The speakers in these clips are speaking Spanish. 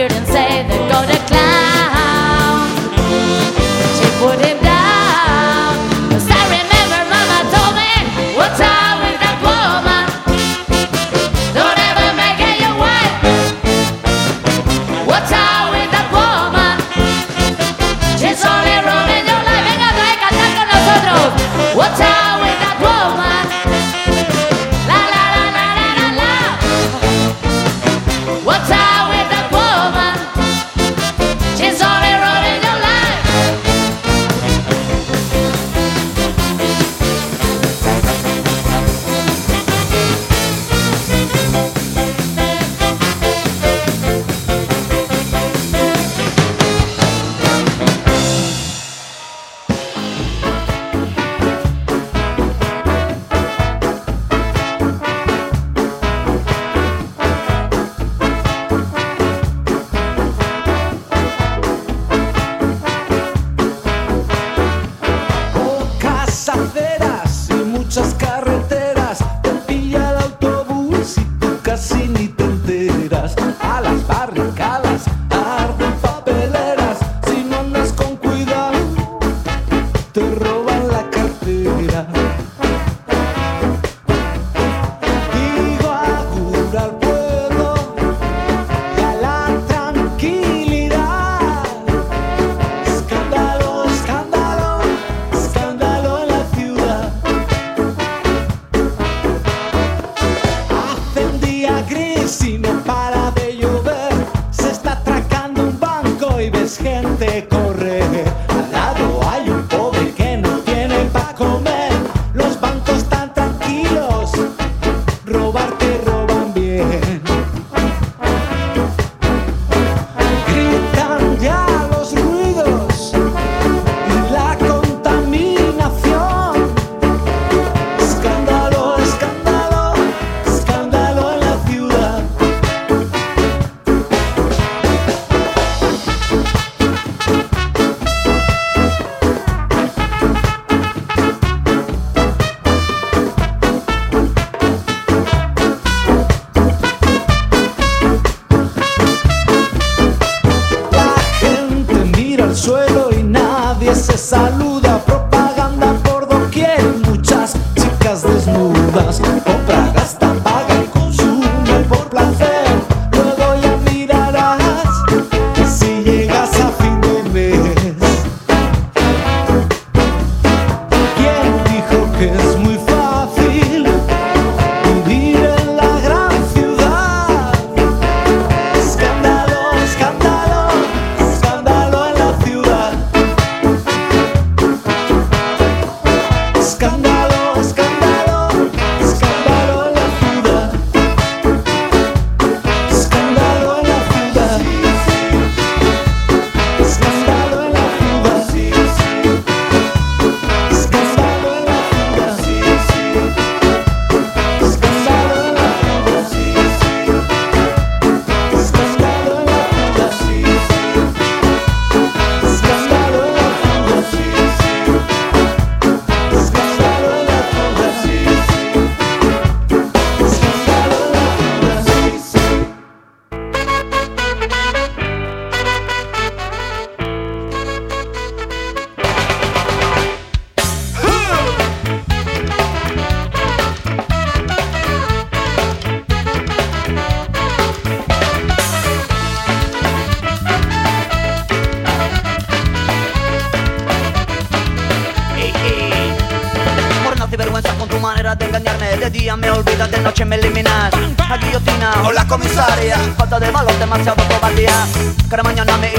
And say they're gonna clown. She put him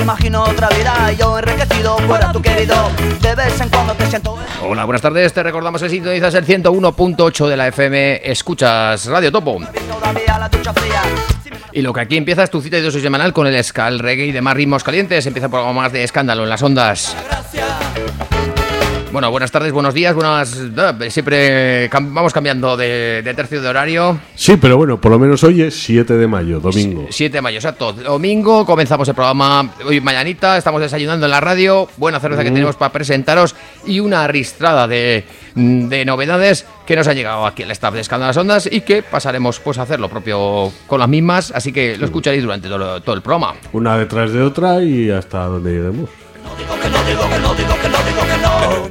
imagino otra vida, yo enriquecido, fuera tu querido. De vez en cuando te siento. Hola, buenas tardes. Te recordamos que sintonizas el 101.8 de la FM. Escuchas Radio Topo. Y lo que aquí empieza es tu cita de dosis semanal con el ska, el reggae y demás ritmos calientes. Empieza por algo más de escándalo en las ondas. Bueno, buenas tardes, buenos días, buenas... eh, Siempre cam- vamos cambiando de, de tercio de horario. Sí, pero bueno, por lo menos hoy es 7 de mayo, domingo. 7 de mayo, exacto. Domingo comenzamos el programa. Hoy mañanita, estamos desayunando en la radio. Buena cerveza que tenemos para presentaros y una ristrada de, de novedades que nos ha llegado aquí el staff de Escándalas Ondas y que pasaremos pues a hacer lo propio con las mismas. Así que lo escucharéis durante todo, todo el programa. Una detrás de otra y hasta donde lleguemos.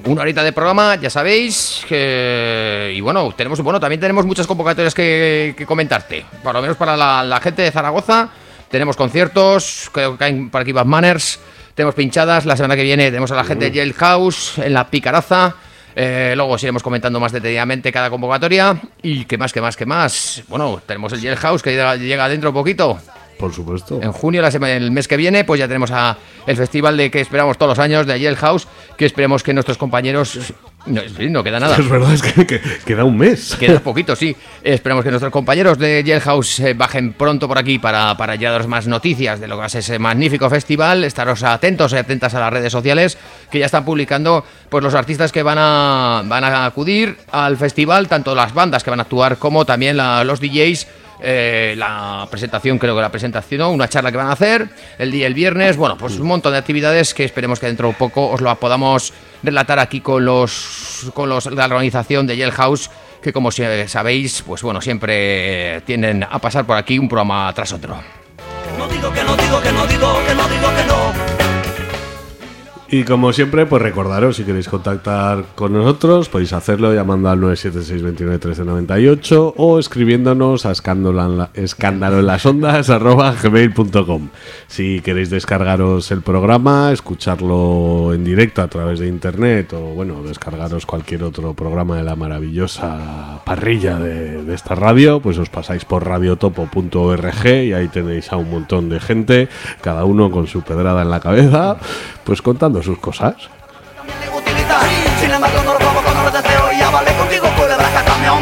Una horita de programa, ya sabéis. que- y bueno, tenemos bueno también tenemos muchas convocatorias que, que comentarte. Por lo menos para la, la gente de Zaragoza. Tenemos conciertos, creo que caen por aquí Bad Manners. Tenemos pinchadas. La semana que viene tenemos a la gente de Jailhouse en la Picaraza. Eh, luego os iremos comentando más detalladamente cada convocatoria. Y qué más, qué más, qué más. Bueno, tenemos el Jailhouse que llega- llega dentro un poquito. Por supuesto. En junio, la el mes que viene, pues ya tenemos a el festival de que esperamos todos los años de Jailhouse, que esperemos que nuestros compañeros... No, queda nada. Es verdad, es que, que- queda un mes. Queda poquito, sí. Esperemos que nuestros compañeros de Jailhouse eh, bajen pronto por aquí para, para ya daros más noticias de lo que va a ser ese magnífico festival. Estaros atentos y atentas a las redes sociales que ya están publicando pues los artistas que van a, van a acudir al festival, tanto las bandas que van a actuar como también la- los DJs. Eh, la presentación, creo que la presentación, una charla que van a hacer el día el viernes, bueno, pues un montón de actividades que esperemos que dentro de poco os lo podamos relatar aquí con los con los la organización de Jailhouse que como si- sabéis, pues bueno, siempre eh, tienden a pasar por aquí un programa tras otro. No digo que no digo que no digo que no digo que no. Y como siempre, pues recordaros, si queréis contactar con nosotros, podéis hacerlo llamando al 976-29-1398 o escribiéndonos a escándalo en las ondas gmail.com. Si queréis descargaros el programa, escucharlo en directo a través de internet o, bueno, descargaros cualquier otro programa de la maravillosa parrilla de, de esta radio, pues os pasáis por radiotopo.org y ahí tenéis a un montón de gente, cada uno con su pedrada en la cabeza, pues contando sus cosas. No.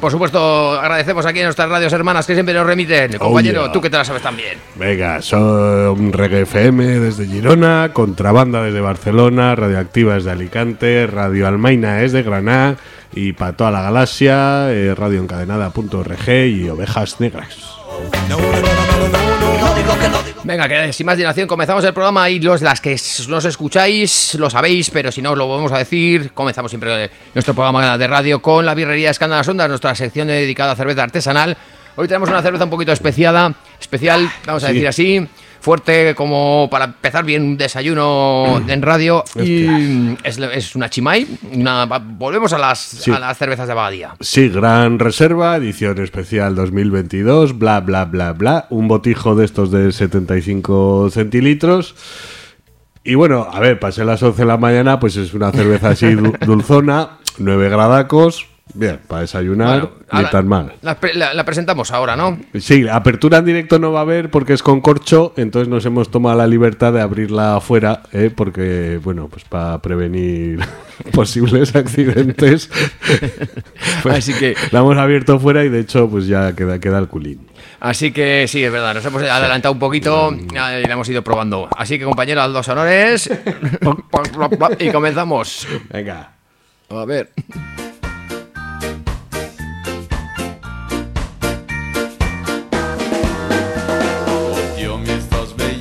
Por supuesto, agradecemos aquí a nuestras radios hermanas que siempre nos remiten. Compañero, yeah. tú que te la sabes también. Venga, son Reggae FM desde Girona, Contrabanda desde Barcelona, Radioactiva desde Alicante, Radio Almaina es de Granada y para toda la galaxia, eh, radioencadenada.org y Ovejas Negras. No digo que no digo. Venga, que sin más dilación comenzamos el programa y los las que nos escucháis lo sabéis, pero si no os lo vamos a decir, comenzamos siempre nuestro programa de radio con la birrería Escándalas Ondas, nuestra sección dedicada a cerveza artesanal. Hoy tenemos una cerveza un poquito especiada, especial, vamos a Sí. decir así, fuerte como para empezar bien un desayuno en radio y es, es una chimay, una- volvemos a las, a las cervezas de Abadía. Sí, gran reserva, edición especial 2022, bla, bla, bla, bla. Un botijo de estos de 75 centilitros. Y bueno, a ver, pasé las 11 de la mañana, pues es una cerveza así du- dulzona, 9 gradacos. Bien, para desayunar, Bueno, ni tan mal. La, la- la presentamos ahora, ¿no? Sí, apertura en directo no va a haber porque es con corcho, entonces nos hemos tomado la libertad de abrirla afuera, ¿eh? porque, bueno, pues para prevenir posibles accidentes. pues Así que- La hemos abierto fuera y de hecho, pues ya queda, queda el culín. Así que sí, es verdad, nos hemos adelantado un poquito y la hemos ido probando. Así que compañero, haz los honores y comenzamos. Venga. A ver.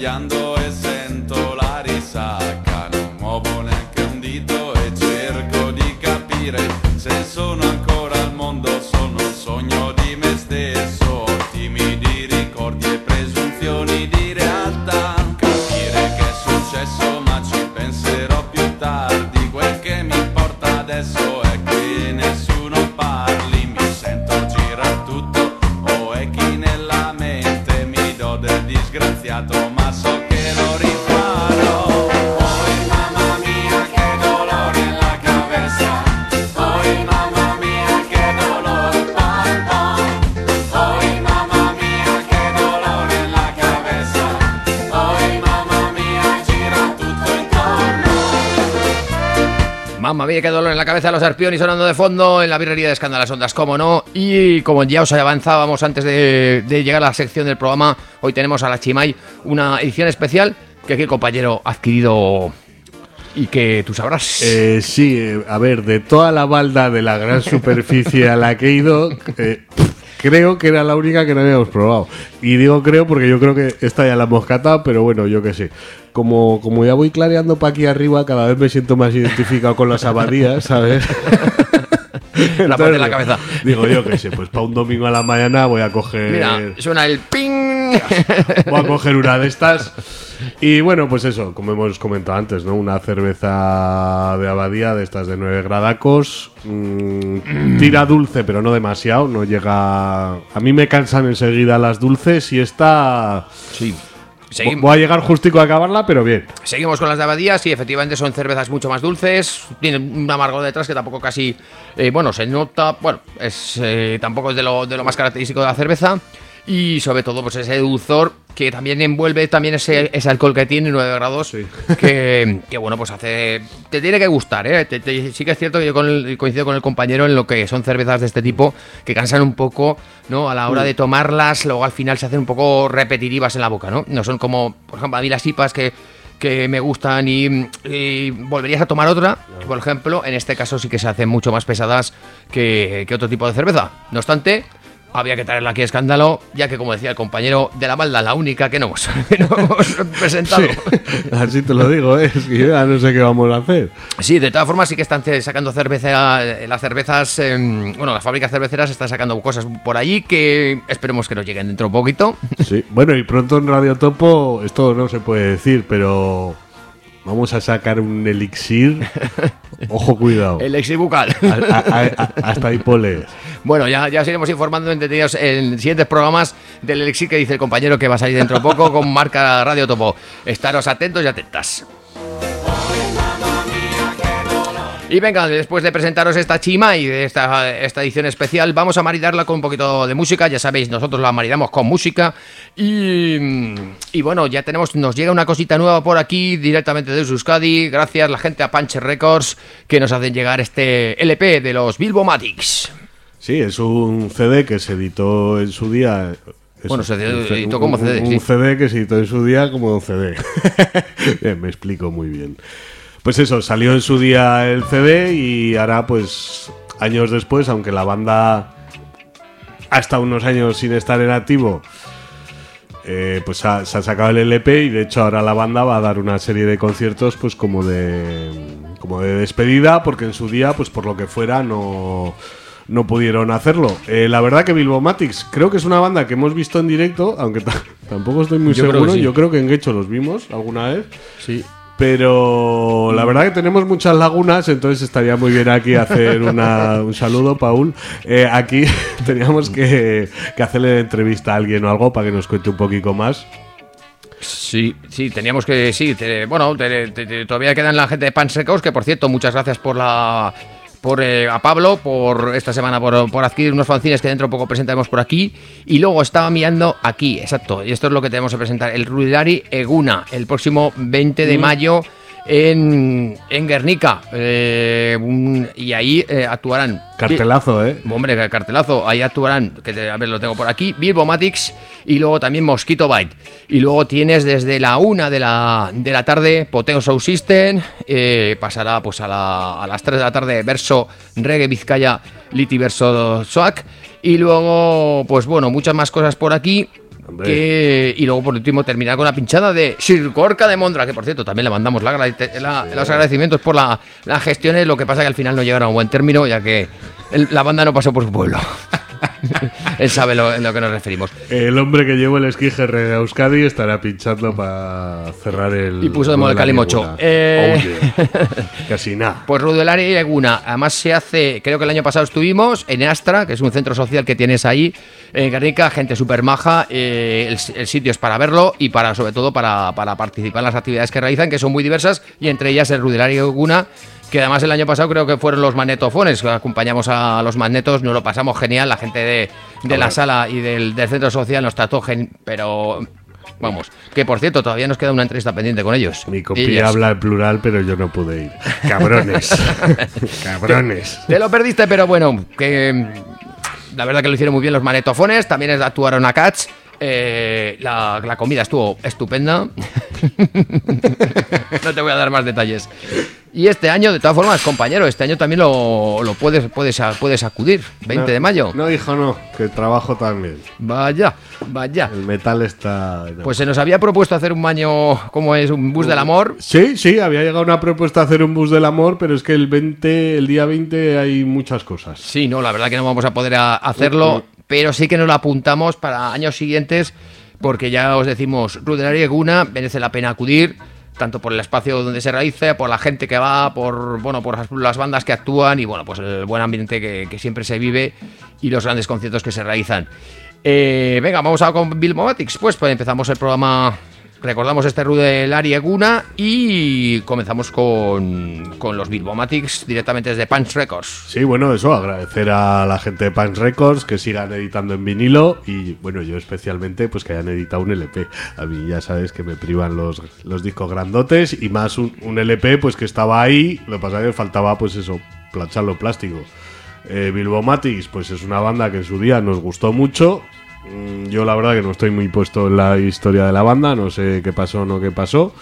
Sto Mami, qué dolor en la cabeza, los arpiones sonando de fondo en la birrería de Escándalas Ondas, como no. Y como ya os avanzábamos antes de, de llegar a la sección del programa, hoy tenemos a la Chimay una edición especial que aquí el compañero ha adquirido y que tú sabrás. Eh, sí, eh, a ver, de toda la balda de la gran superficie a la que he ido, eh, creo que era la única que no habíamos probado. Y digo creo porque yo creo que esta ya la hemos catado, pero bueno, yo qué sé. Como, como ya voy clareando para aquí arriba, cada vez me siento más identificado con las abadías, ¿sabes? la parte de la cabeza. Digo yo qué sé, pues para un domingo a la mañana voy a coger... Mira, suena el ping. Voy a coger una de estas. Y bueno, pues eso, como hemos comentado antes, ¿no? Una cerveza de abadía de estas de 9 gradacos. mm, tira dulce, pero no demasiado. No llega. A mí me cansan enseguida las dulces y esta. Sí. Voy a llegar justico a acabarla, pero bien. Seguimos con las de abadías y efectivamente son cervezas mucho más dulces, tienen un amargor detrás que tampoco casi, eh, bueno, se nota, bueno, es eh, tampoco es de lo, de lo más característico de la cerveza y sobre todo pues ese dulzor que también envuelve también ese, ese alcohol que tiene 9 grados Sí. que, que, bueno pues hace te tiene que gustar ¿eh? Te- te- sí que es cierto que yo con el- coincido con el compañero en lo que son cervezas de este tipo que cansan un poco no a la hora de tomarlas luego al final se hacen un poco repetitivas en la boca no no son como por ejemplo a mí las IPAs que que me gustan y, y volverías a tomar otra, por ejemplo, en este caso sí que se hacen mucho más pesadas que, que otro tipo de cerveza. No obstante, había que traerla aquí a escándalo, ya que como decía el compañero de la balda, la única que no hemos, que no hemos presentado. Así te lo digo, ¿eh? es que ya no sé qué vamos a hacer. Sí, de todas formas sí que están sacando cerveza, eh, las cervezas, em, bueno, las fábricas cerveceras están sacando cosas por allí que esperemos que nos lleguen dentro de un poquito. Sí. Bueno, y pronto en Radio Topo, esto no se puede decir, pero vamos a sacar un elixir. Ojo, cuidado. El exibucal. A- a- a- hasta ahí pole. Bueno, ya, ya os iremos informando entretenidos en siguientes programas del Elixir que dice el compañero que va a salir dentro de poco con marca Radio Topo. Estaros atentos y atentas. Y venga, después de presentaros esta chima y de esta, esta edición especial, vamos a maridarla con un poquito de música. Ya sabéis, nosotros la maridamos con música. Y, y bueno, ya tenemos, nos llega una cosita nueva por aquí directamente de Euskadi. Gracias la gente a Punch Records que nos hacen llegar este LP de los Bilbomatics. Sí, es un CD que se editó en su día. Bueno, se editó como CD, Un, sí. CD que se editó en su día como un CD. Me explico muy bien. Pues eso, salió en su día el CD y ahora, pues, años después, aunque la banda ha estado unos años sin estar en activo, eh, pues ha- se ha sacado el LP y de hecho ahora la banda va a dar una serie de conciertos pues como de como de despedida porque en su día pues por lo que fuera no no pudieron hacerlo. Eh, la verdad que Bilbomatics creo que es una banda que hemos visto en directo, aunque ta- tampoco estoy muy Yo creo que seguro. sí. Yo creo que en Guecho los vimos alguna vez. Sí. Pero la verdad que tenemos muchas lagunas, entonces estaría muy bien aquí hacer una- un saludo, Paul. Eh, aquí teníamos que, que hacerle entrevista a alguien o algo para que nos cuente un poquito más. Sí, sí, teníamos que, sí, bueno, todavía quedan la gente de Pan Secos, que por cierto, muchas gracias por la, por eh, a Pablo, por esta semana, por, por adquirir unos fanzines que dentro de poco presentaremos por aquí, y luego estaba mirando aquí, exacto, y esto es lo que tenemos que presentar, el Ruidari Eguna, el próximo 20 de mayo en, en Guernica, eh, un- y ahí eh, actuarán Cartelazo, ¿eh? Hombre, cartelazo. Ahí actuarán, que a ver, lo tengo por aquí, Bilbomatics y luego también Mosquito Bite. Y luego tienes desde la una de la, de la tarde Poteo Sound System, eh, pasará pues a, la- a las 3 de la tarde Verso Reggae Vizcaya Liti Verso Soak. Y luego, pues bueno, muchas más cosas por aquí. Que- y luego por último terminar con la pinchada de Sircorca de Mondra, que por cierto también le mandamos la la- los agradecimientos por la, las gestiones, lo que pasa que al final no llegaron a un buen término, ya que el- la banda no pasó por su pueblo. Él sabe lo, en lo que nos referimos. El hombre que llevó el esquí GR a Euskadi estará pinchando para cerrar el. Y puso de modo el calimocho. Eh. Oye, Casi nada. Pues Rudelari y Eguna, además se hace, creo que el año pasado estuvimos en Astra, que es un centro social que tienes ahí en Guernica, gente súper maja, eh, el, el sitio es para verlo y para sobre todo para, para participar en las actividades que realizan, que son muy diversas, y entre ellas el Rudelari y Eguna, que además el año pasado creo que fueron los magnetofones, que acompañamos a los magnetos, nos lo pasamos genial, la gente de, de la sala y del, del centro social nos trató, gen- pero Vamos, que por cierto, todavía nos queda una entrevista pendiente con ellos. Mi compi Ellas. habla en plural, pero yo no pude ir. Cabrones. Cabrones. Te lo perdiste, pero bueno, que la verdad que lo hicieron muy bien los manetofones, también actuaron a Cats. Eh, la, la comida estuvo estupenda. no te voy a dar más detalles. Y este año, de todas formas, compañero, este año también lo, lo puedes, puedes, puedes acudir, 20 de mayo. No, hijo, no, que trabajo también. Vaya, vaya. El metal está. no. Pues se nos había propuesto hacer un año, ¿cómo es? Un bus del amor. Sí, sí, había llegado una propuesta de hacer un bus del amor, pero es que el 20, el día 20 hay muchas cosas. Sí, no, la verdad que no vamos a poder a- hacerlo, pero sí que nos lo apuntamos para años siguientes, porque ya os decimos, Rudelaria Eguna merece la pena acudir, tanto por el espacio donde se realiza, por la gente que va, por bueno, por las- bandas que actúan y bueno, pues el buen ambiente que, siempre se vive y los grandes conciertos que se realizan. Eh, venga, vamos a con Bill Movatics. Pues, pues empezamos el programa. Recordamos este Rudelaria Eguna y comenzamos con, con los Bilbomatics directamente desde Punch Records. Sí, bueno, eso, agradecer a la gente de Pants Records que sigan editando en vinilo y, bueno, yo especialmente, pues que hayan editado un LP. A mí ya sabes que me privan los, los discos grandotes y más un, un LP, pues que estaba ahí, lo que pasa es que faltaba, pues eso, plancharlo plástico. Eh, Bilbo Matis, pues es una banda que en su día nos gustó mucho. Mm, Yo la verdad que no estoy muy puesto en la historia de la banda, no sé qué pasó o no qué pasó.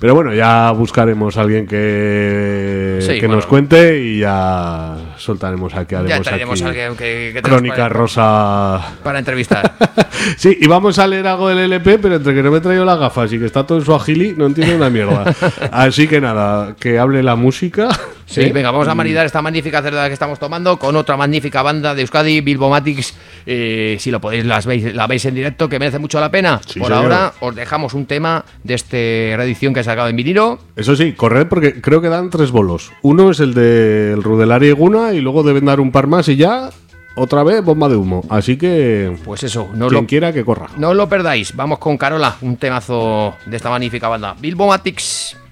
Pero bueno, ya buscaremos a alguien que, Sí, que bueno. nos cuente y ya soltaremos aquí, Ya haremos traeremos aquí a alguien que, que Crónica para, Rosa. para entrevistar. Sí, y vamos a leer algo del LP, pero entre que no me he traído las gafas y que está todo en su agili, no entiendo una mierda. Así que nada, que hable la música. Sí, ¿eh? venga, vamos a maridar esta magnífica cerveza que estamos tomando con otra magnífica banda de Euskadi, Bilbomatics. Eh, si lo podéis, las veis, la veis en directo, que merece mucho la pena. Sí, Por señor. ahora, os dejamos un tema de esta reedición que ha sacado en vinilo. Eso sí, corred porque creo que dan tres bolos. Uno es el del Rudelaria y Guna y luego deben dar un par más y ya otra vez bomba de humo. Así que Pues eso, no quien lo, quiera que corra. no os lo perdáis. Vamos con Carola, un temazo de esta magnífica banda. Bilbomatics. Noruega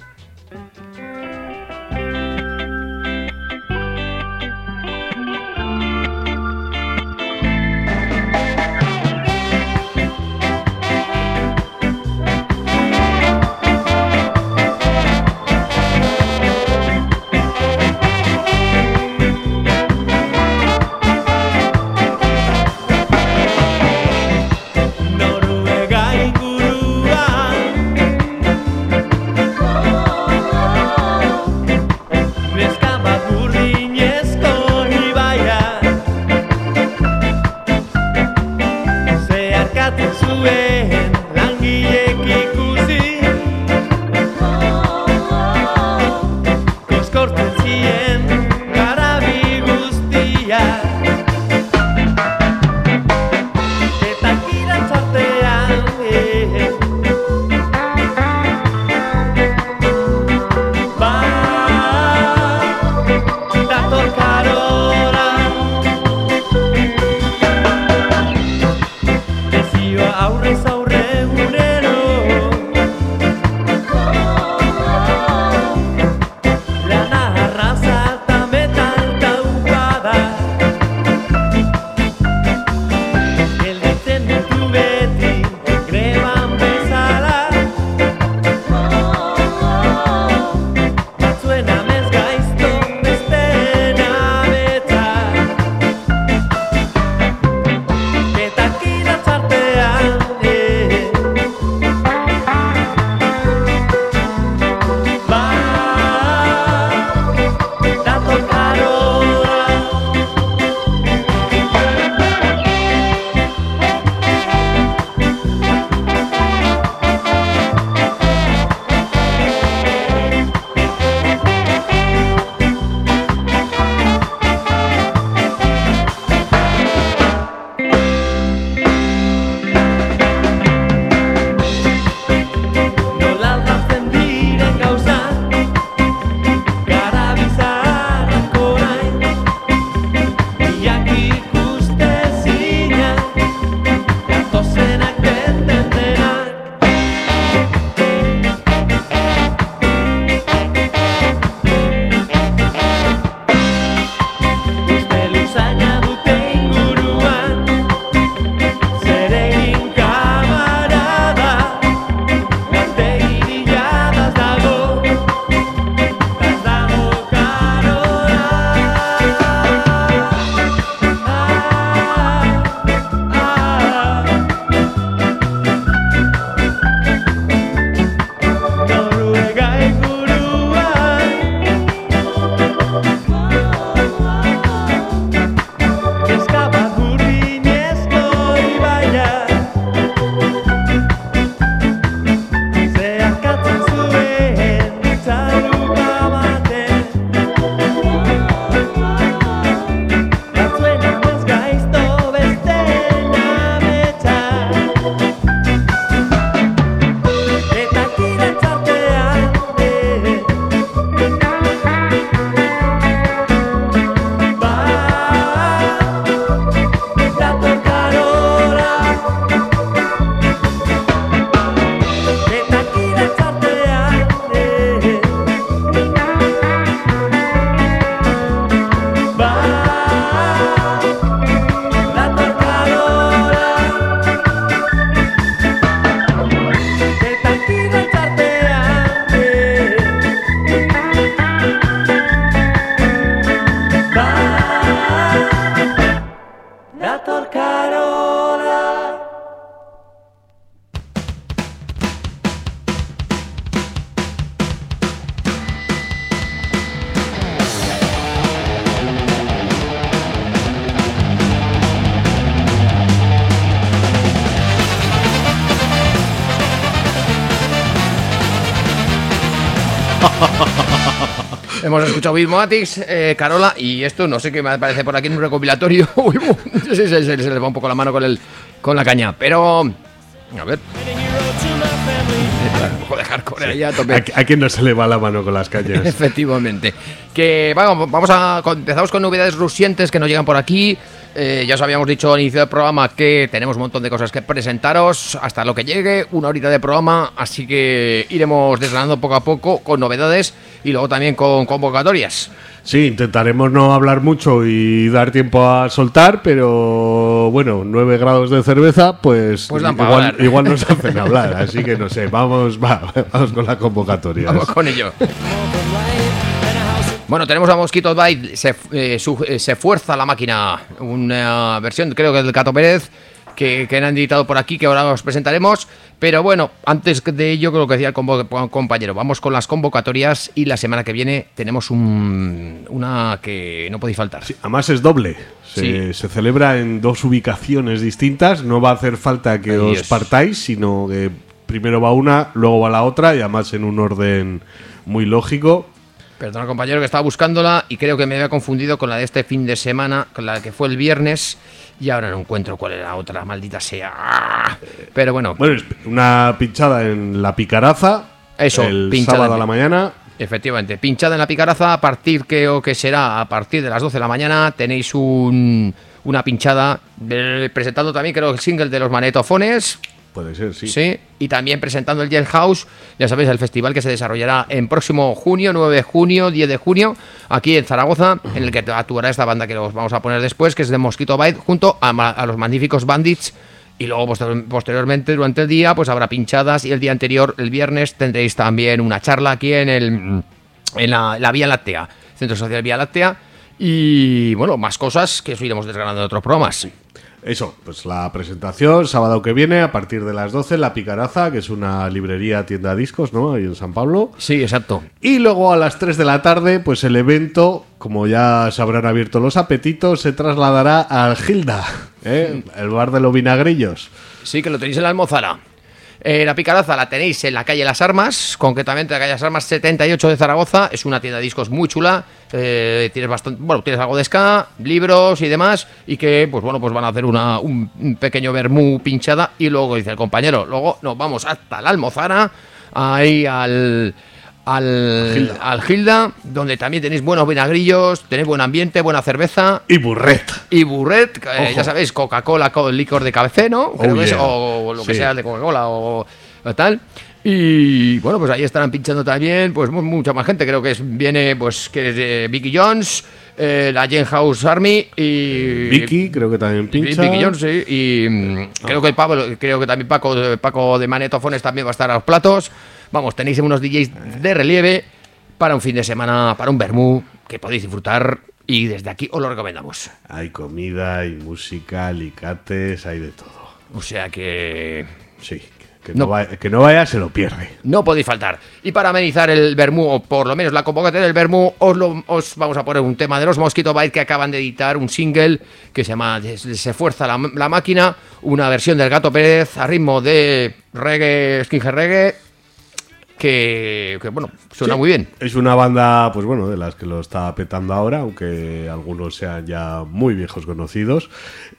8 Bit eh, Carola, y esto no sé qué me aparece por aquí en un recopilatorio. Uy, se, se, se, se, le va un poco la mano con, el, con la caña, pero. A ver. Sí. a tope. ¿A, ¿A quién no se le va la mano con las cañas? Efectivamente. Que vamos, vamos a empezamos con novedades rusientes que nos llegan por aquí. Eh, ya os habíamos dicho al inicio del programa que tenemos un montón de cosas que presentaros hasta lo que llegue, una horita de programa, así que iremos desgranando poco a poco con novedades y luego también con convocatorias. Sí, intentaremos no hablar mucho y dar tiempo a soltar, pero bueno, 9 grados de cerveza, pues, Pues igual, igual nos hacen hablar. Así que no sé, vamos, va, vamos con la convocatoria. Vamos con ello. Bueno, tenemos a Mosquito Byte, se, eh, su- eh, se fuerza la máquina, una versión creo que del Cato Pérez, que, que han editado por aquí, que ahora os presentaremos. Pero bueno, antes de ello, creo que decía el compañero, vamos con las convocatorias y la semana que viene tenemos un, una que no podéis faltar. Sí, además es doble. Se, Sí. se celebra en dos ubicaciones distintas. No va a hacer falta que Ay, os Dios. partáis, sino que primero va una, luego va la otra y además en un orden muy lógico. Perdona, compañero, que estaba buscándola y creo que me había confundido con la de este fin de semana, con la que fue el viernes, y ahora no encuentro cuál era la otra, maldita sea. Pero bueno, Bueno, una pinchada en la picaraza. Eso, el pinchada sábado en- a la mañana. efectivamente, pinchada en la picaraza, a partir creo que será a partir de las 12 de la mañana, tenéis un, una pinchada de- presentando también creo el single de los manetofones, Puede ser, sí. Sí, y también presentando el Jailhouse, ya sabéis, el festival que se desarrollará en próximo junio, 9 de junio, 10 de junio, aquí en Zaragoza, en el que actuará esta banda que os vamos a poner después, que es de Mosquito Bite, junto a, los magníficos Bandits. Y luego posterior- posteriormente, durante el día, pues habrá pinchadas y el día anterior, el viernes, tendréis también una charla aquí en el en la, la Vía Láctea, Centro Social Vía Láctea. Y bueno, más cosas que os iremos desgranando en otros programas. Eso, pues la presentación, sábado que viene, a partir de las 12, La Picaraza, que es una librería, tienda de discos, ¿no? Ahí en San Pablo. Sí, exacto. Y luego a las 3 de la tarde, pues el evento, como ya se habrán abierto los apetitos, se trasladará al Gilda, ¿eh? el bar de los vinagrillos. Sí, que lo tenéis en la Almozara. Eh, la picaraza la tenéis en la calle Las Armas, concretamente la calle Las Armas 78 de Zaragoza. Es una tienda de discos muy chula. eh, tienes bastante, bueno, tienes algo de ska, libros y demás. Y que, pues bueno, pues van a hacer una, un, pequeño vermú pinchada. Y luego dice el compañero, luego nos vamos hasta la Almozara, ahí al. Al, al Gilda, donde también tenéis buenos vinagrillos, tenéis buen ambiente, buena cerveza Y burret. y Burret, eh, ya sabéis, Coca-Cola con licor de cabecé, ¿no? Creo Oh, que es, o lo que Sí. sea de Coca-Cola o, o tal. Y bueno, pues ahí estarán pinchando también, pues mu- mucha más gente. Creo que es, viene, pues, que es de Vicky Jones, eh, la Jane House Army y. Vicky, creo que también pincha. Vicky Jones, sí. Y mm, creo que el Pablo, creo que también Paco, Paco de Manetofones también va a estar a los platos. Vamos, tenéis unos DJs de relieve para un fin de semana, para un vermú que podéis disfrutar y desde aquí os lo recomendamos. Hay comida, hay música, alicates, hay de todo. O sea que Sí, que No. no, vaya, que no vaya se lo pierde. no podéis faltar. Y para amenizar el Bermú, o por lo menos la convocatoria del Bermú, os, lo- os vamos a poner un tema de los Mosquito Bite que acaban de editar un single que se llama Se fuerza la, la máquina, una versión del Gato Pérez a ritmo de reggae, skinhead reggae, que, que, bueno, suena Sí. muy bien. Es una banda, pues bueno, de las que lo está petando ahora, aunque algunos sean ya muy viejos conocidos.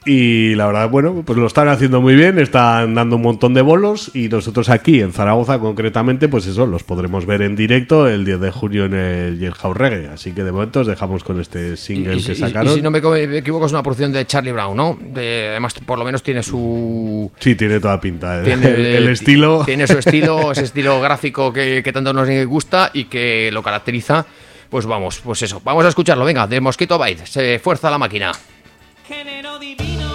Y la verdad, bueno, pues lo están haciendo muy bien, están dando un montón de bolos y nosotros aquí en Zaragoza concretamente, pues eso, los podremos ver en directo el 10 de junio en el Jailhouse Reggae. Así que de momento os dejamos con este single Y, y- que sacaron. y si no me co- me equivoco, es una porción de Charlie Brown, ¿no? De- además, por lo menos tiene su, Sí, tiene toda pinta. ¿eh? tiene el, el estilo. tiene su estilo ese estilo gráfico que, tanto nos gusta y que lo caracteriza pues vamos pues eso vamos a escucharlo. Venga de Mosquito Bite se fuerza la máquina. Género divino,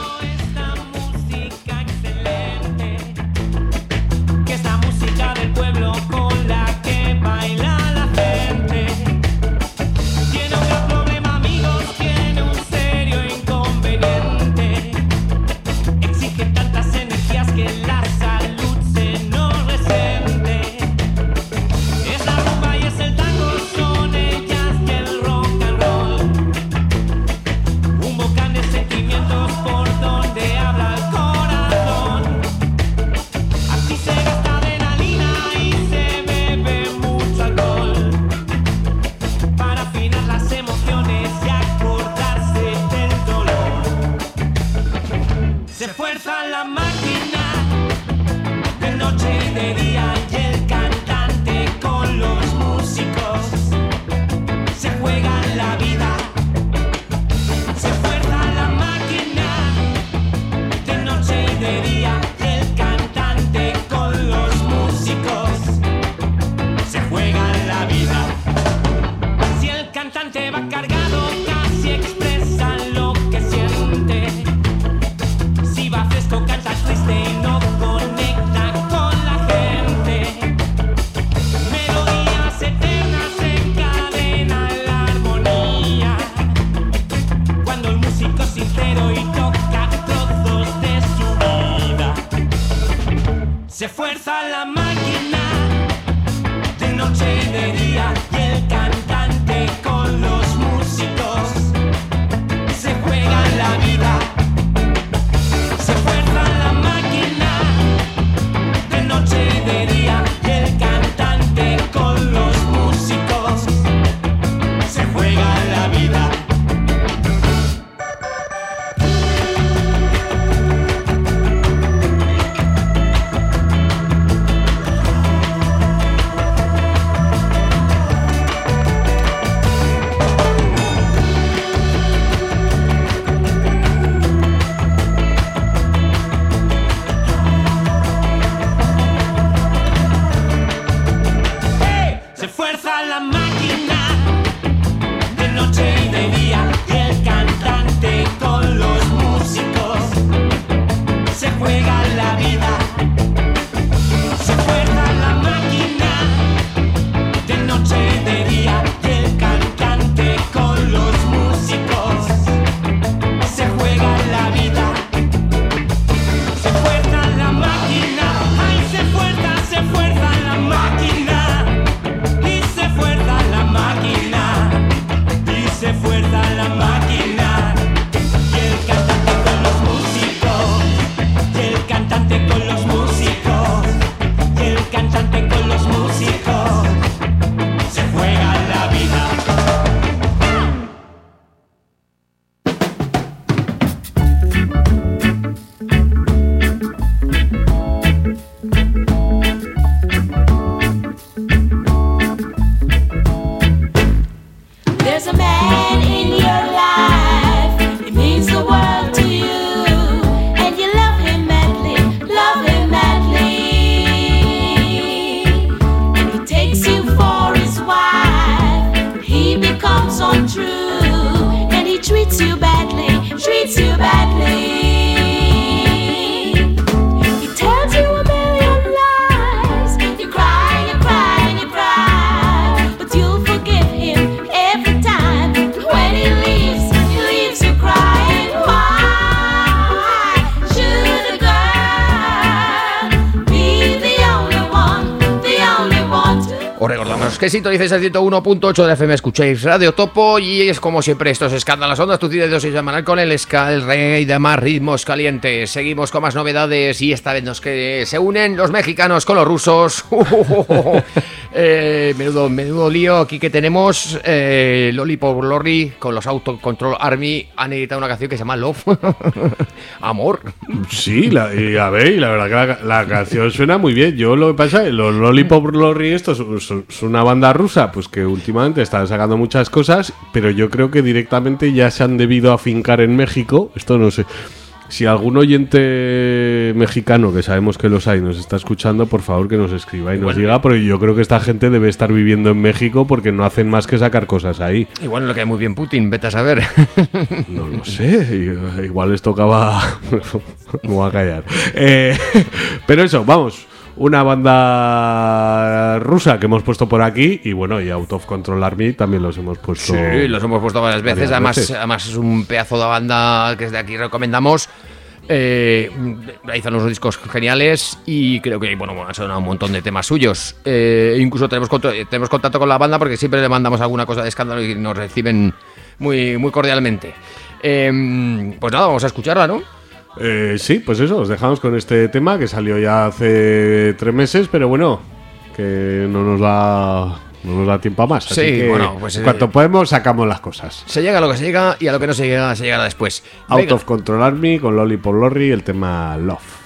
sintonizáis el 101.8 de FM, escucháis Radio Topo y es como siempre estos escándalos ondas, tu cita de dosis semanal con el ska, el rey de más ritmos calientes. Seguimos con más novedades y esta vez nos que se unen los mexicanos con los rusos. Eh, menudo, menudo lío aquí que tenemos. Eh, Lollipop Lorry con los Autocontrol Army han editado una canción que se llama Love. Amor. Sí, la, y a ver, la verdad que la, la canción suena muy bien. Yo lo que pasa los Lollipop Lorry, esto es, es- es una banda rusa, pues que últimamente están sacando muchas cosas, pero yo creo que directamente ya se han debido afincar en México. Esto no sé. Si algún oyente mexicano, que sabemos que los hay, nos está escuchando, por favor que nos escriba y nos diga, porque yo creo que esta gente debe estar viviendo en México porque no hacen más que sacar cosas ahí. Igual no le cae muy bien Putin, vete a saber. No lo sé, igual les tocaba. Me voy a callar. Eh, pero eso, vamos. Una banda rusa que hemos puesto por aquí. Y bueno, y Out of Control Army también los hemos puesto. Sí, los hemos puesto varias veces. Varias además, veces. además es un pedazo de banda que desde aquí recomendamos. Eh, realizan unos discos geniales y creo que bueno, han sonado un montón de temas suyos. Eh, incluso tenemos, contacto- tenemos contacto con la banda porque siempre le mandamos alguna cosa de escándalo y nos reciben muy, muy cordialmente. Eh, pues nada, vamos a escucharla, ¿no? Eh, sí, pues eso, os dejamos con este tema que salió ya hace tres meses, pero bueno, que no nos va no nos da tiempo a más. Así Sí, que bueno, pues, en eh, cuanto podemos, sacamos las cosas. Se llega a lo que se llega y a lo que no se llega, se llegará después. Out Venga. of Control Army con Lollipop Lorry, el tema Love.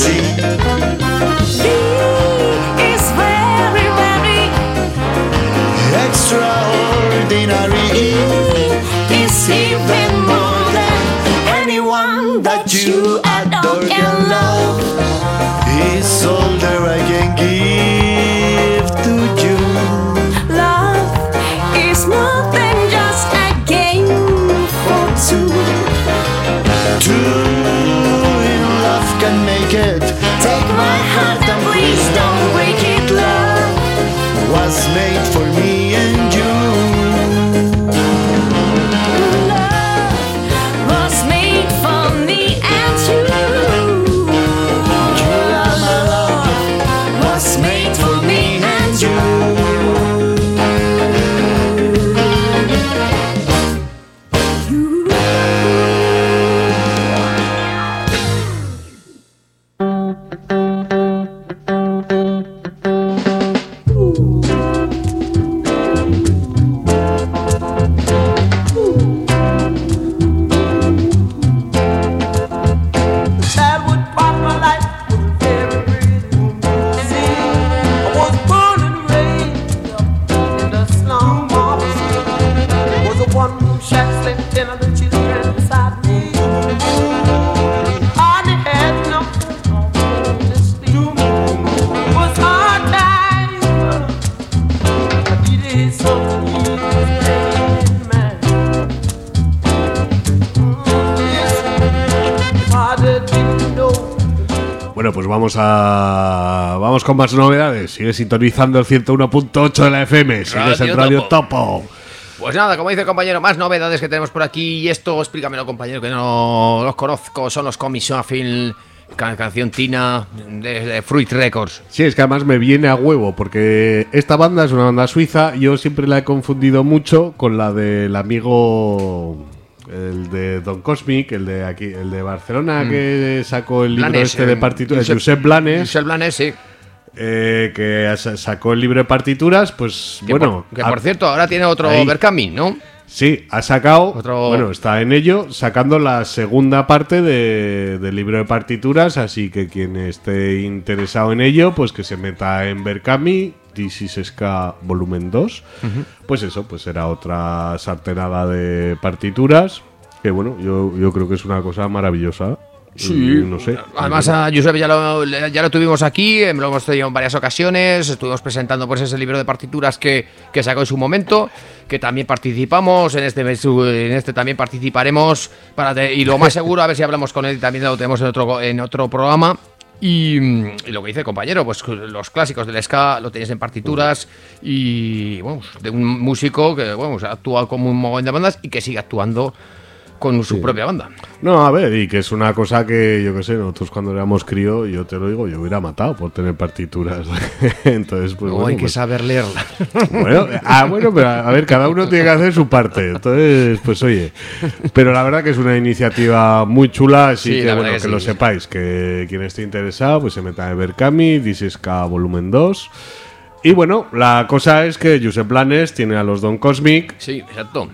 See. B is very, very Extraordinary is even more than anyone that you adore Bueno, pues vamos a vamos con más novedades. Sigue sintonizando el 101.8 de la FM. Sigues en Radio Topo. Pues nada, como dice el compañero, más novedades que tenemos por aquí. Y esto, explícamelo, compañero, que no los conozco. Son los Commission Film, can- canción Tina de Fruit Records. Sí, es que además me viene a huevo, porque esta banda es una banda suiza. Yo siempre la he confundido mucho con la del amigo. El de Don Cosmic, el de aquí, el de Barcelona, que sacó el libro Mm. Blanes, este de eh, partituras, Josep- Josep Blanes, Josep Blanes, sí. eh, que sa- sacó el libro de partituras, pues Que bueno. por, que por cierto, ahora tiene otro. Berkami, ¿no? Sí, ha sacado, Otro- bueno, está en ello, sacando la segunda parte de- del libro de partituras, así que quien esté interesado en ello, pues que se meta en Berkami, This is Ska volumen 2. Pues eso, pues será otra sartenada de partituras, que bueno, yo, yo creo que es una cosa maravillosa. Y no sé. Además, a Josep ya lo, ya lo tuvimos aquí, eh, lo hemos tenido en varias ocasiones, estuvimos presentando pues ese libro de partituras que, que sacó en su momento, que también participamos, en este, en este también participaremos, para y lo más seguro, a ver si hablamos con él, también lo tenemos en otro, en otro programa. Y, mm, y lo que dice el compañero, pues los clásicos del ska lo tenéis en partituras y bueno, de un músico que bueno, ha actuado como un montón de bandas y que sigue actuando con su propia banda. No, a ver, y que es una cosa que, yo qué sé, nosotros cuando éramos crío, yo te lo digo, yo hubiera matado por tener partituras. Entonces, pues No, bueno, hay que pues- saber leerla. Bueno, ah, bueno, pero a ver, cada uno tiene que hacer su parte. Entonces, pues oye. Pero la verdad que es una iniciativa muy chula, así Sí, que bueno, que, que lo sepáis, que quien esté interesado, pues se meta en Berkami, Disisca volumen 2. Y bueno, la cosa es que Josep Blanes tiene a los Don Cosmic. Sí, exacto.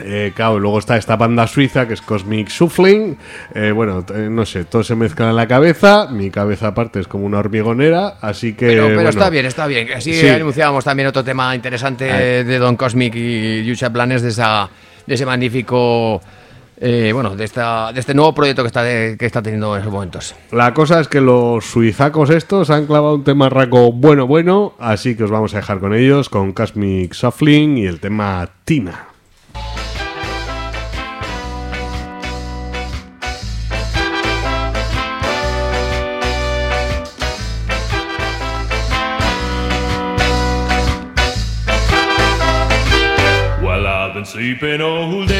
Eh, claro, luego está esta banda suiza que es Cosmic Shuffling. Eh, bueno, t- no sé, todo se mezcla en la cabeza. Mi cabeza aparte es como una hormigonera, así que. Pero, pero bueno, está bien, está bien. Así Sí. anunciábamos también otro tema interesante Ahí. de Don Cosmic y Yusha Planes de, esa, de ese magnífico. eh, bueno, de, esta, de este nuevo proyecto que está, de- que está teniendo en esos momentos. La cosa es que los suizacos estos han clavado un tema raco bueno, bueno, así que os vamos a dejar con ellos, con Cosmic Shuffling y el tema Tina. Sleeping old.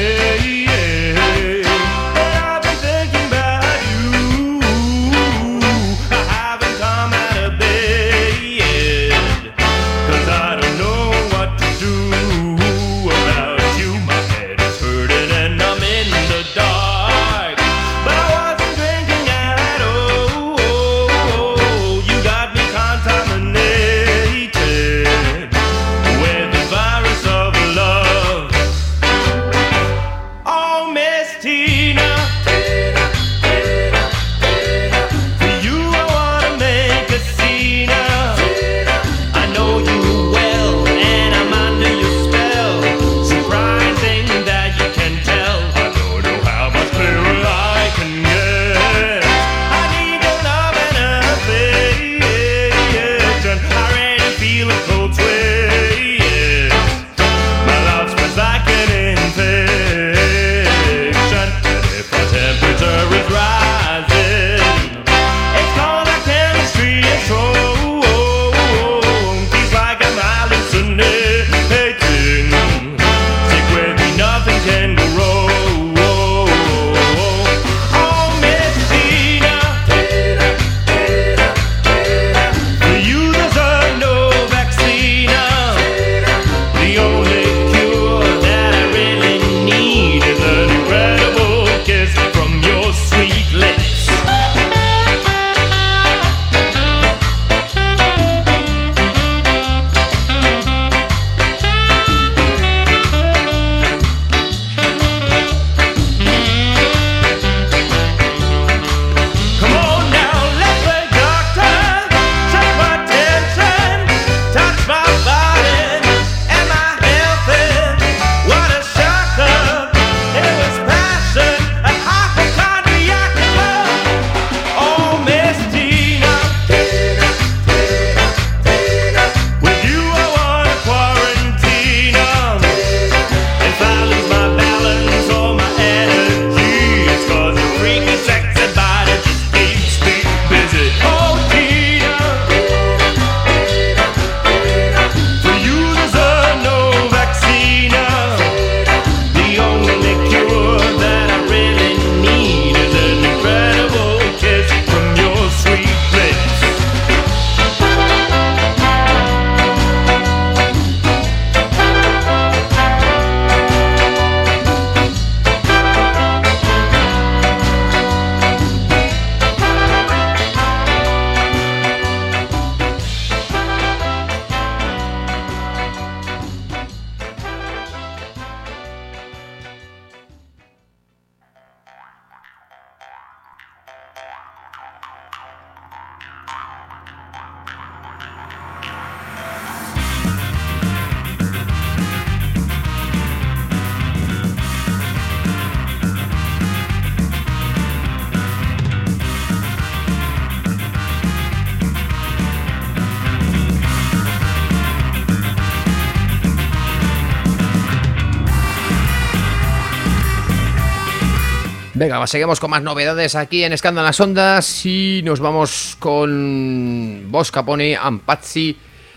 Seguimos con más novedades aquí en Escándalo en las Ondas y nos vamos con Boss Capone, Ampazzi,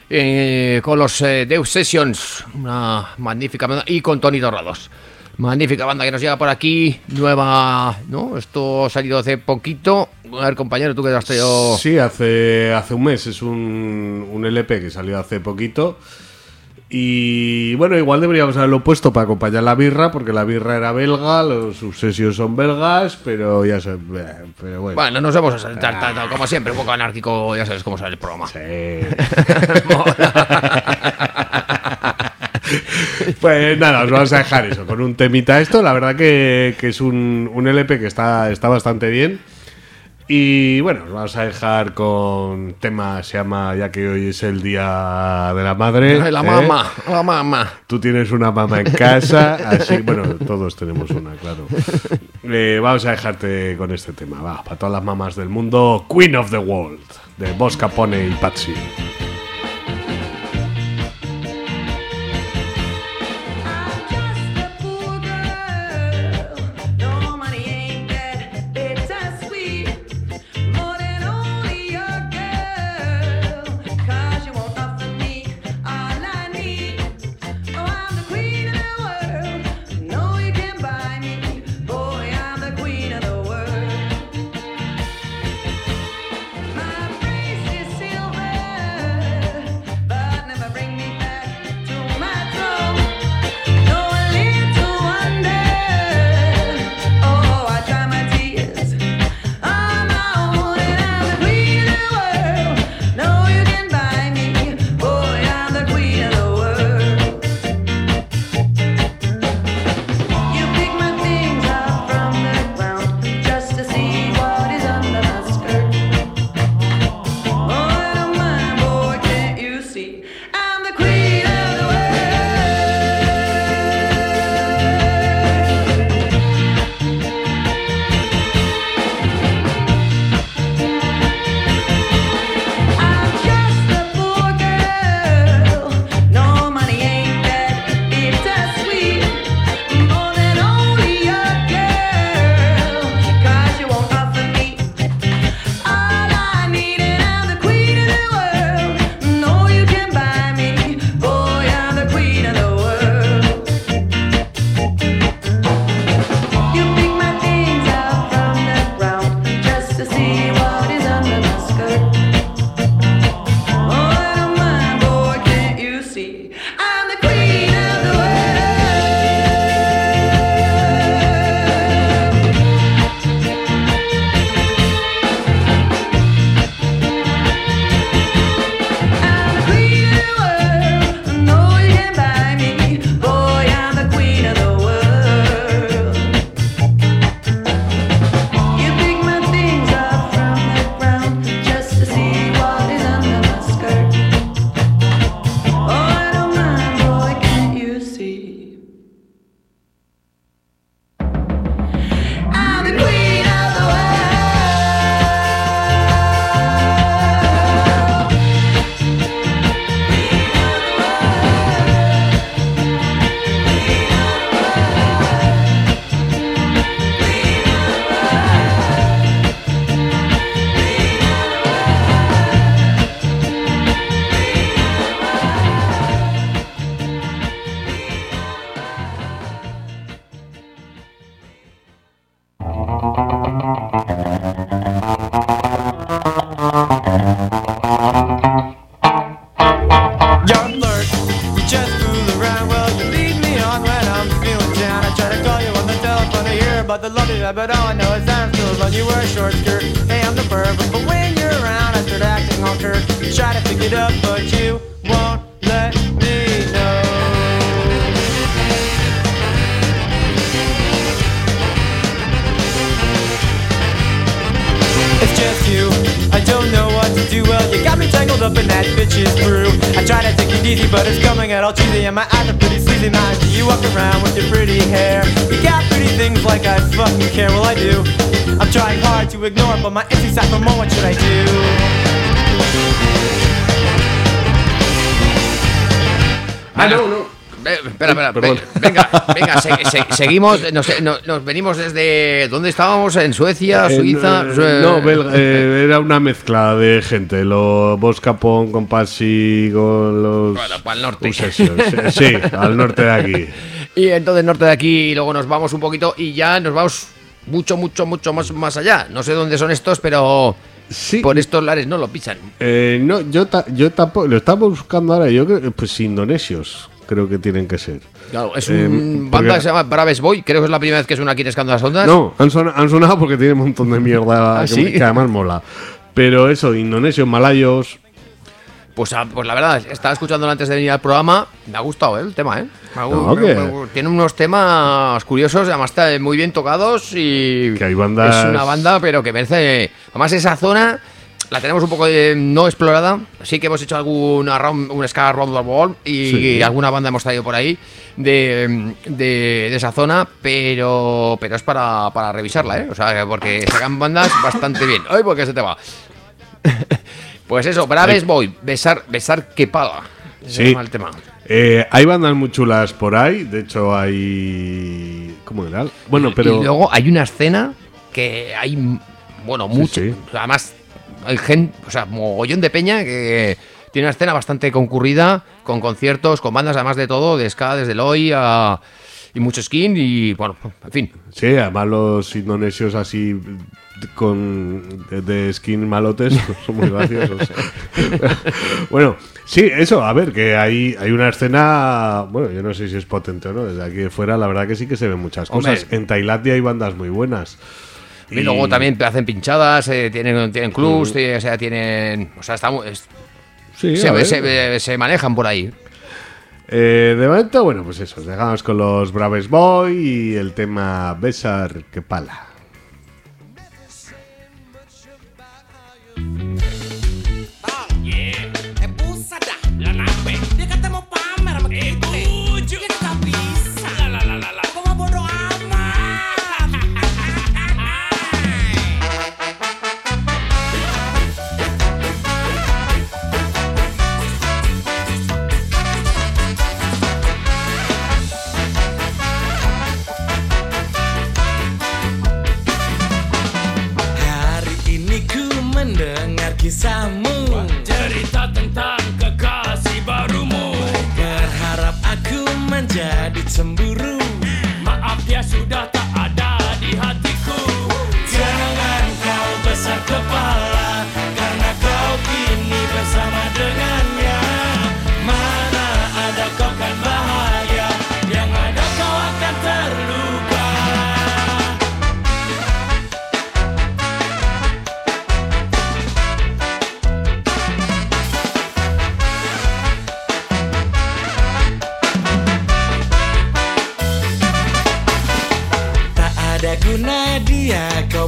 eh, con los eh, Deus Sessions, una magnífica banda, y con Tony Torrados. Magnífica banda que nos llega por aquí, nueva, ¿no? Esto ha salido hace poquito. A ver, compañero, tú que has traído... Sí, hace, hace un mes. Es un, un LP que salió hace poquito. Y bueno, igual deberíamos haberlo puesto para acompañar la birra, porque la birra era belga, los subsesios son belgas, pero ya sé. eh, Pero bueno. Bueno, nos vamos a saltar, ta- ta- como siempre, un poco anárquico, ya sabes cómo sale el programa. Pues nada, os vamos a dejar eso, con un temita esto. La verdad que, que es un, un LP que está, está bastante bien. Y bueno, os vamos a dejar con tema, se llama, ya que hoy es el Día de la Madre. Ay, la ¿eh? mamá, la mamá. Tú tienes una mamá en casa, así, bueno, todos tenemos una, claro. Eh, vamos a dejarte con este tema, va, para todas las mamás del mundo, Queen of the World, de Boss Capone y Patsy. More. What should I do? Ah, no, no. Eh, espera, espera, Perdón. venga, venga, se- se- seguimos, nos, nos- nos venimos desde, ¿dónde estábamos? ¿En Suecia, Eh, Suiza? no, Sue- no, belga, eh, era una mezcla de gente. Los Boscapón con Pasi, con los. Bueno, pa'l norte. Obsessions. Sí, al norte de aquí. Y entonces norte de aquí, y luego nos vamos un poquito y ya nos vamos mucho, mucho, mucho más, más allá. No sé dónde son estos, pero Sí. por estos lares no lo pisan. Eh, no, yo, ta- yo tampoco. Lo estamos buscando ahora. Yo creo pues indonesios, creo que tienen que ser. Claro, es Eh, una porque- banda que se llama Braves Boy, creo que es la primera vez que suena aquí en Escando las Ondas. No, han, son- han sonado porque tienen un montón de mierda ¿Ah, que, sí? que además mola. Pero eso, indonesios, malayos. Pues, ah, pues la verdad, estaba escuchándolo antes de venir al programa. Me ha gustado ¿eh? el tema, ¿eh? Me ha No, me- que- me- tiene unos temas curiosos, además está muy bien tocados y. Que hay bandas- Es una banda, pero que merece. Además, esa zona la tenemos un poco de- no explorada. Sí que hemos hecho alguna round, un ska round the wall y, Sí. alguna banda hemos traído por ahí de, de- de esa zona, pero pero es para, para revisarla, ¿eh? O sea, porque sacan bandas bastante bien. ¡Ay, porque se te va! Pues eso, Braves Boy, besar, besar que paga. Sí. el tema. Eh, hay bandas muy chulas por ahí. De hecho, hay. ¿Cómo era? Bueno, pero. Y luego hay una escena que hay, bueno, mucho. sí. Además, hay gente, o sea, mogollón de peña que tiene una escena bastante concurrida, con conciertos, con bandas, además de todo, de ska, desde Loy a. Y mucho skin y, bueno, en fin. Sí, además los indonesios así con de, de skin malotes son muy graciosos. bueno, sí, eso, a ver, que hay, hay una escena, bueno, yo no sé si es potente o no, desde aquí de fuera la verdad que sí que se ven muchas Hombre. cosas. En Tailandia hay bandas muy buenas. Y, luego también hacen pinchadas, eh, tienen, tienen clubs, eh, o sea, tienen. O sea, está es- Sí, se, manejan por ahí. Eh, de momento, bueno, pues eso, os dejamos con los Braves Boy y el tema Besar que pala. Eh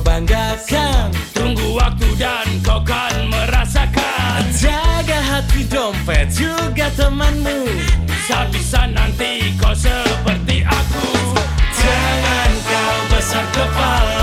banggakan Tunggu waktu dan kau kan merasakan. Jaga hati dompet juga temanmu. Bisa-bisa nanti kau seperti aku. Jangan kau besar kepala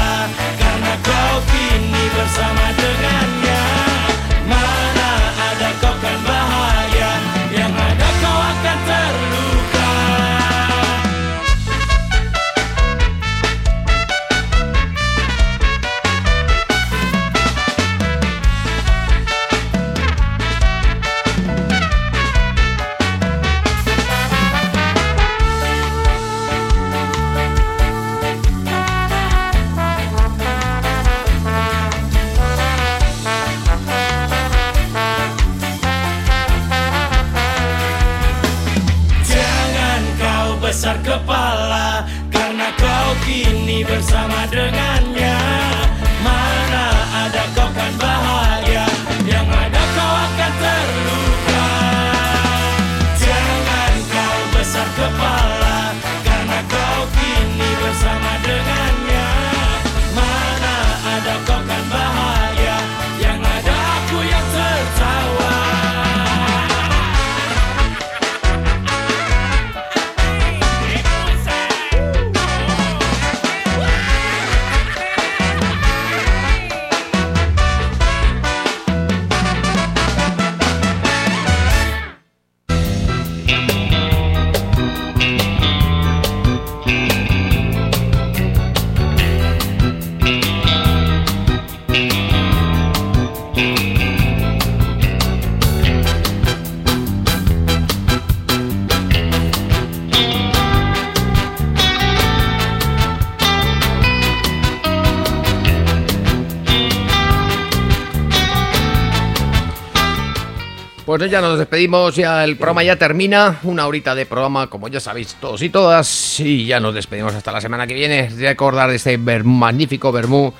despedimos, ya el programa ya termina, una horita de programa, como ya sabéis todos y todas, y ya nos despedimos hasta la semana que viene. Recordar este magnífico vermú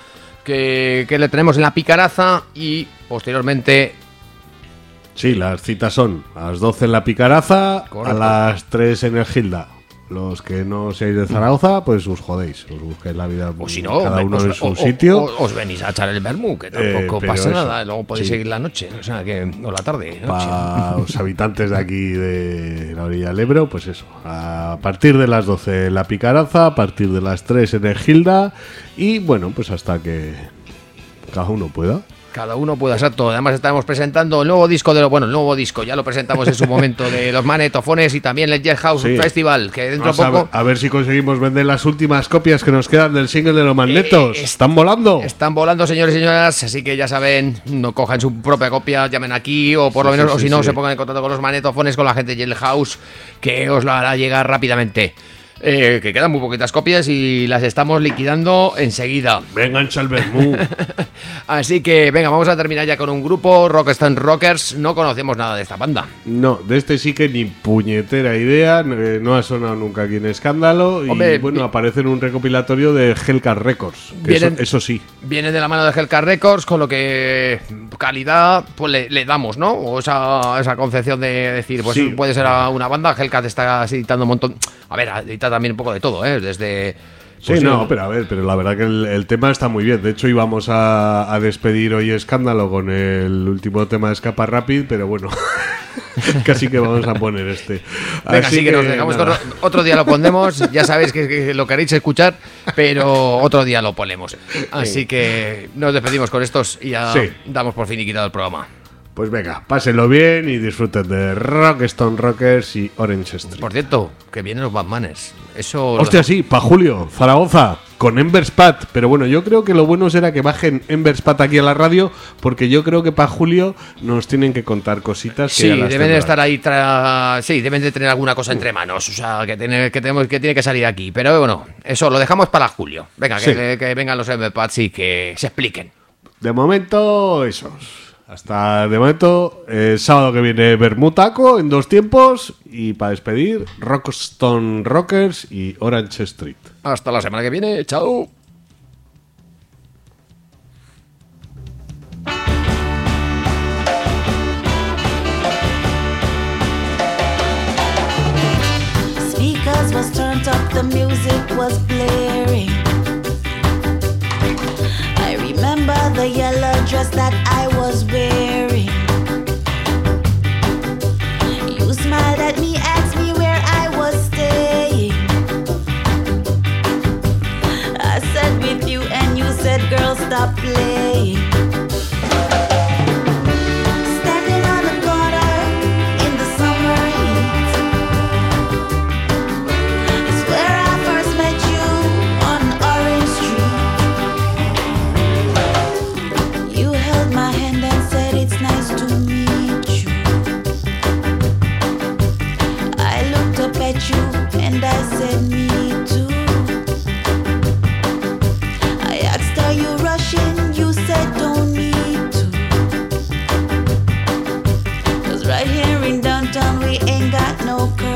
que, que le tenemos en la picaraza y posteriormente Sí, las citas son a las 12 en la Picaraza, Correcto. a las 3 en el Gilda. Los que no seáis de Zaragoza, pues os jodéis, os busquéis la vida O si no, cada uno os, en su o- sitio. o- os venís a echar el vermú, que tampoco Eh, pero pasa eso, nada. Luego podéis sí. seguir la noche, o sea, que, o la tarde. Para los habitantes de aquí de la orilla del Ebro, pues eso, a partir de las 12 en la Picaraza, a partir de las 3 en el Gilda y bueno, pues hasta que cada uno pueda. Cada uno puede hacer todo. Además, estamos presentando el nuevo disco de lo bueno, el nuevo disco. Ya lo presentamos en su momento de los manetofones y también el Jet House Sí. Festival, que dentro Vamos a, poco ver, a ver si conseguimos vender las últimas copias que nos quedan del single de los magnetos. Eh, ¡Están volando! están volando, señores y señoras. Así que ya saben, no cojan su propia copia, llamen aquí o por lo menos, sí, o si no, se pongan en contacto con los manetofones, con la gente de Jet House, que os lo hará llegar rápidamente. Eh, que quedan muy poquitas copias y las estamos liquidando enseguida. Venga, Bermú. Así que venga, vamos a terminar ya con un grupo, Rockstone Rockers. No conocemos nada de esta banda. No, de este sí que ni puñetera idea, eh, no ha sonado nunca aquí en Escándalo y Hombre, bueno, aparece en un recopilatorio de Hellcat Records, que eso, Vienen- eso sí. Viene de la mano de Hellcat Records, con lo que calidad pues le, le damos, ¿no? O esa, esa concepción de decir, pues Sí. puede ser a una banda, Hellcat está editando un montón. A ver, edita también un poco de todo, ¿eh? Desde. Sí, pues, no, eh, pero a ver, pero la verdad que el, el tema está muy bien. De hecho, íbamos a, a despedir hoy Escándalo con el último tema de Escapa Rapid, pero bueno, casi que vamos a poner este. Venga, así que, nos dejamos con- nada. otro día lo pondremos. Ya sabéis que, que lo queréis escuchar, pero otro día lo ponemos. Así que nos despedimos con estos y ya Sí. damos por finiquitado el programa. Pues venga, pásenlo bien y disfruten de Rockstone Rockers y Orange Street. Por cierto, que vienen los Batmanes. Eso. lo Hostia, sí, pa' Julio, Zaragoza, con Emberspat. Pero bueno, yo creo que lo bueno será que bajen Emberspat aquí a la radio, porque yo creo que pa' Julio nos tienen que contar cositas que Sí, deben de estar ahí, tra- sí, deben de tener alguna cosa entre manos, o sea, que tiene que, tenemos, que, tiene que salir aquí. Pero bueno, eso lo dejamos para julio. Venga, que, Sí. que- que vengan los MPADs y que se expliquen. De momento, esos. Hasta de momento, el sábado que viene Bermutaco en dos tiempos. Y para despedir, Rockstone Rockers y Orange Street. Hasta la semana que viene, chao. Speakers was turned up, the music was blaring. I remember the yellow dress that I the place. okay.